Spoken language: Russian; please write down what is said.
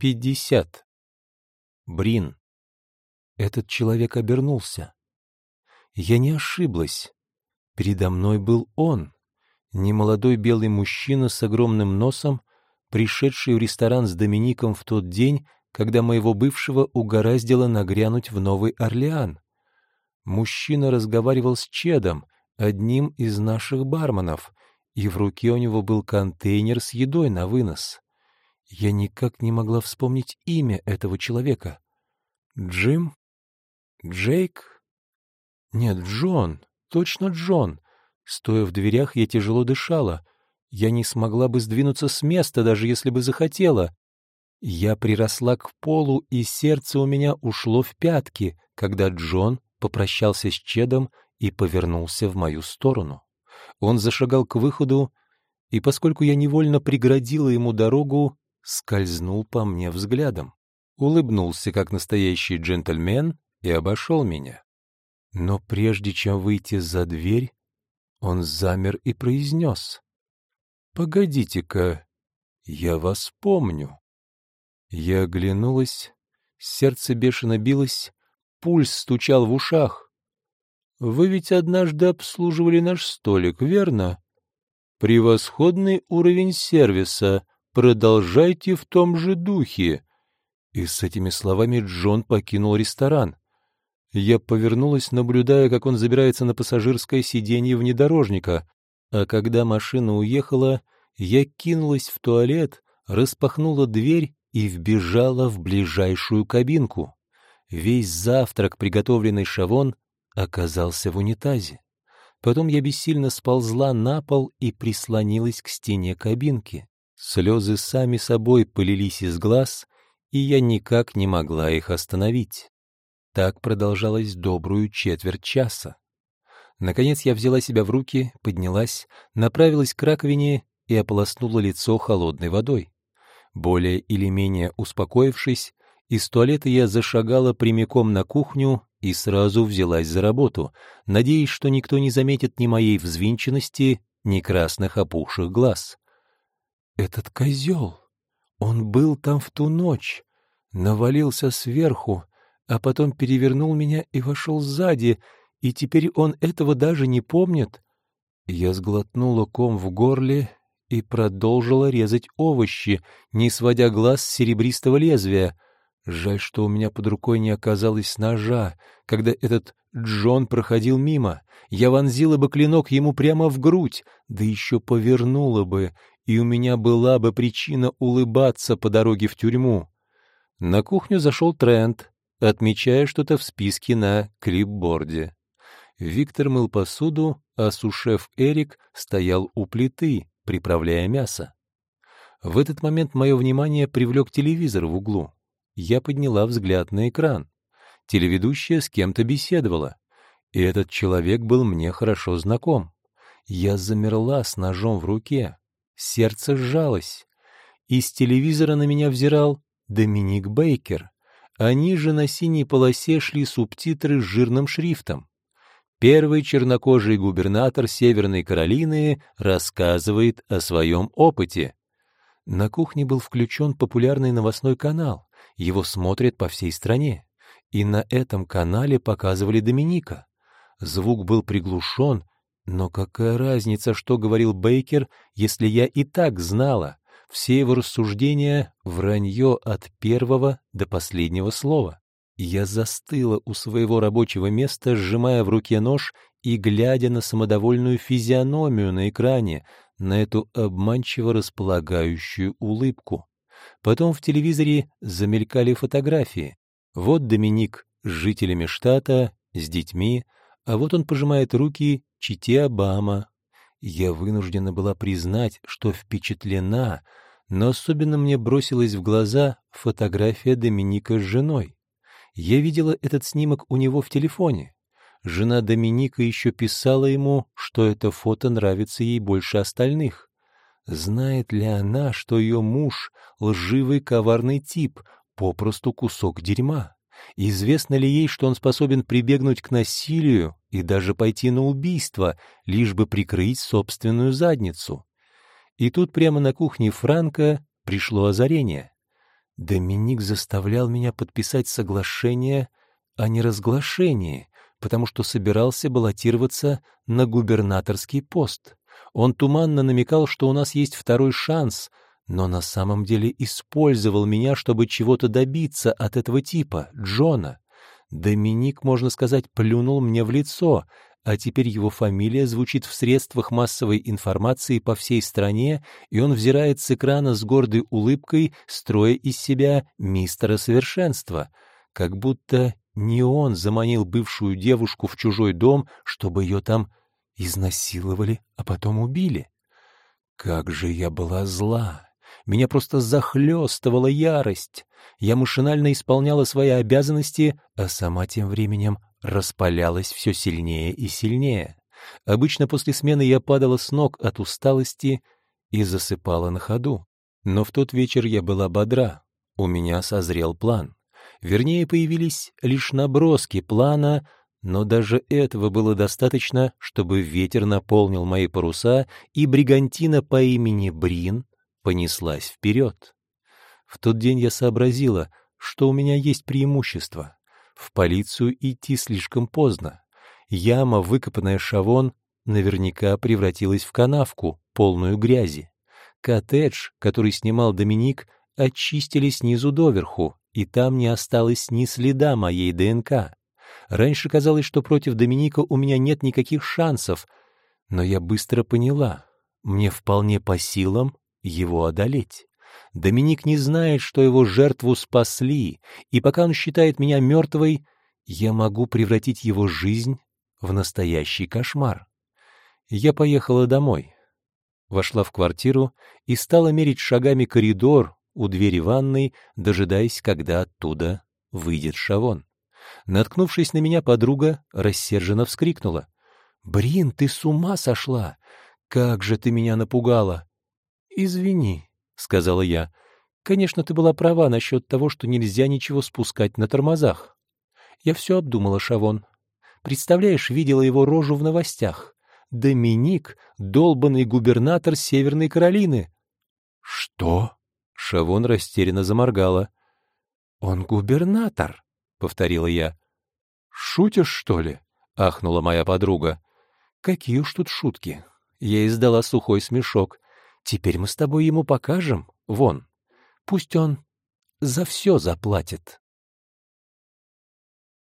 пятьдесят. Брин. Этот человек обернулся. Я не ошиблась. Передо мной был он, немолодой белый мужчина с огромным носом, пришедший в ресторан с Домиником в тот день, когда моего бывшего угораздило нагрянуть в Новый Орлеан. Мужчина разговаривал с Чедом, одним из наших барменов, и в руке у него был контейнер с едой на вынос. Я никак не могла вспомнить имя этого человека. Джим? Джейк? Нет, Джон. Точно Джон. Стоя в дверях, я тяжело дышала. Я не смогла бы сдвинуться с места, даже если бы захотела. Я приросла к полу, и сердце у меня ушло в пятки, когда Джон попрощался с Чедом и повернулся в мою сторону. Он зашагал к выходу, и поскольку я невольно преградила ему дорогу, скользнул по мне взглядом, улыбнулся как настоящий джентльмен и обошел меня. Но прежде чем выйти за дверь, он замер и произнес. «Погодите-ка, я вас помню». Я оглянулась, сердце бешено билось, пульс стучал в ушах. «Вы ведь однажды обслуживали наш столик, верно?» «Превосходный уровень сервиса. Продолжайте в том же духе». И с этими словами Джон покинул ресторан. Я повернулась, наблюдая, как он забирается на пассажирское сиденье внедорожника, а когда машина уехала, я кинулась в туалет, распахнула дверь и вбежала в ближайшую кабинку. Весь завтрак, приготовленный Шавон, оказался в унитазе. Потом я бессильно сползла на пол и прислонилась к стене кабинки. Слезы сами собой полились из глаз, и я никак не могла их остановить. Так продолжалось добрую четверть часа. Наконец я взяла себя в руки, поднялась, направилась к раковине и ополоснула лицо холодной водой. Более или менее успокоившись, из туалета я зашагала прямиком на кухню и сразу взялась за работу, надеясь, что никто не заметит ни моей взвинченности, ни красных опухших глаз. Этот козел! Он был там в ту ночь, навалился сверху, а потом перевернул меня и вошел сзади, и теперь он этого даже не помнит. Я сглотнула ком в горле и продолжила резать овощи, не сводя глаз с серебристого лезвия. Жаль, что у меня под рукой не оказалось ножа, когда этот Джон проходил мимо. Я вонзила бы клинок ему прямо в грудь, да еще повернула бы, и у меня была бы причина улыбаться по дороге в тюрьму. На кухню зашел Трент, отмечая что-то в списке на клипборде. Виктор мыл посуду, а сушеф Эрик стоял у плиты, приправляя мясо. В этот момент мое внимание привлек телевизор в углу. Я подняла взгляд на экран. Телеведущая с кем-то беседовала. И этот человек был мне хорошо знаком. Я замерла с ножом в руке. Сердце сжалось. Из телевизора на меня взирал Доминик Бейкер, а ниже на синей полосе шли субтитры с жирным шрифтом. Первый чернокожий губернатор Северной Каролины рассказывает о своем опыте. На кухне был включен популярный новостной канал, его смотрят по всей стране. И на этом канале показывали Доминика. Звук был приглушен, но какая разница, что говорил Бейкер, если я и так знала? Все его рассуждения — вранье от первого до последнего слова. Я застыла у своего рабочего места, сжимая в руке нож и глядя на самодовольную физиономию на экране, на эту обманчиво располагающую улыбку. Потом в телевизоре замелькали фотографии. Вот Доминик с жителями штата, с детьми, а вот он пожимает руки чите Обама. Я вынуждена была признать, что впечатлена, но особенно мне бросилась в глаза фотография Доминика с женой. Я видела этот снимок у него в телефоне. Жена Доминика еще писала ему, что это фото нравится ей больше остальных. Знает ли она, что ее муж — лживый коварный тип, попросту кусок дерьма? Известно ли ей, что он способен прибегнуть к насилию и даже пойти на убийство, лишь бы прикрыть собственную задницу? И тут прямо на кухне Франка пришло озарение. Доминик заставлял меня подписать соглашение о неразглашении, потому что собирался баллотироваться на губернаторский пост. Он туманно намекал, что у нас есть второй шанс, но на самом деле использовал меня, чтобы чего-то добиться от этого типа, Джона. Доминик, можно сказать, плюнул мне в лицо, а теперь его фамилия звучит в средствах массовой информации по всей стране, и он взирает с экрана с гордой улыбкой, строя из себя мистера совершенства, как будто не он заманил бывшую девушку в чужой дом, чтобы ее там изнасиловали, а потом убили. Как же я была зла! Меня просто захлестывала ярость. Я машинально исполняла свои обязанности, а сама тем временем распалялась все сильнее и сильнее. Обычно после смены я падала с ног от усталости и засыпала на ходу. Но в тот вечер я была бодра. У меня созрел план. Вернее, появились лишь наброски плана, но даже этого было достаточно, чтобы ветер наполнил мои паруса, и бригантина по имени Брин понеслась вперед. В тот день я сообразила, что у меня есть преимущество. В полицию идти слишком поздно. Яма, выкопанная шавон, наверняка превратилась в канавку, полную грязи. Коттедж, который снимал Доминик, очистили снизу доверху, и там не осталось ни следа моей ДНК. Раньше казалось, что против Доминика у меня нет никаких шансов, но я быстро поняла, мне вполне по силам его одолеть. Доминик не знает, что его жертву спасли, и пока он считает меня мертвой, я могу превратить его жизнь в настоящий кошмар. Я поехала домой. Вошла в квартиру и стала мерить шагами коридор у двери ванной, дожидаясь, когда оттуда выйдет Шавон. Наткнувшись на меня, подруга рассерженно вскрикнула. «Брин, ты с ума сошла! Как же ты меня напугала!» «Извини», — сказала я. «Конечно, ты была права насчет того, что нельзя ничего спускать на тормозах. Я все обдумала, Шавон. Представляешь, видела его рожу в новостях. Доминик — долбанный губернатор Северной Каролины». «Что?» — Шавон растерянно заморгала. «Он губернатор», — повторила я. «Шутишь, что ли?» — ахнула моя подруга. «Какие уж тут шутки!» Я издала сухой смешок. Теперь мы с тобой ему покажем, вон. Пусть он за все заплатит.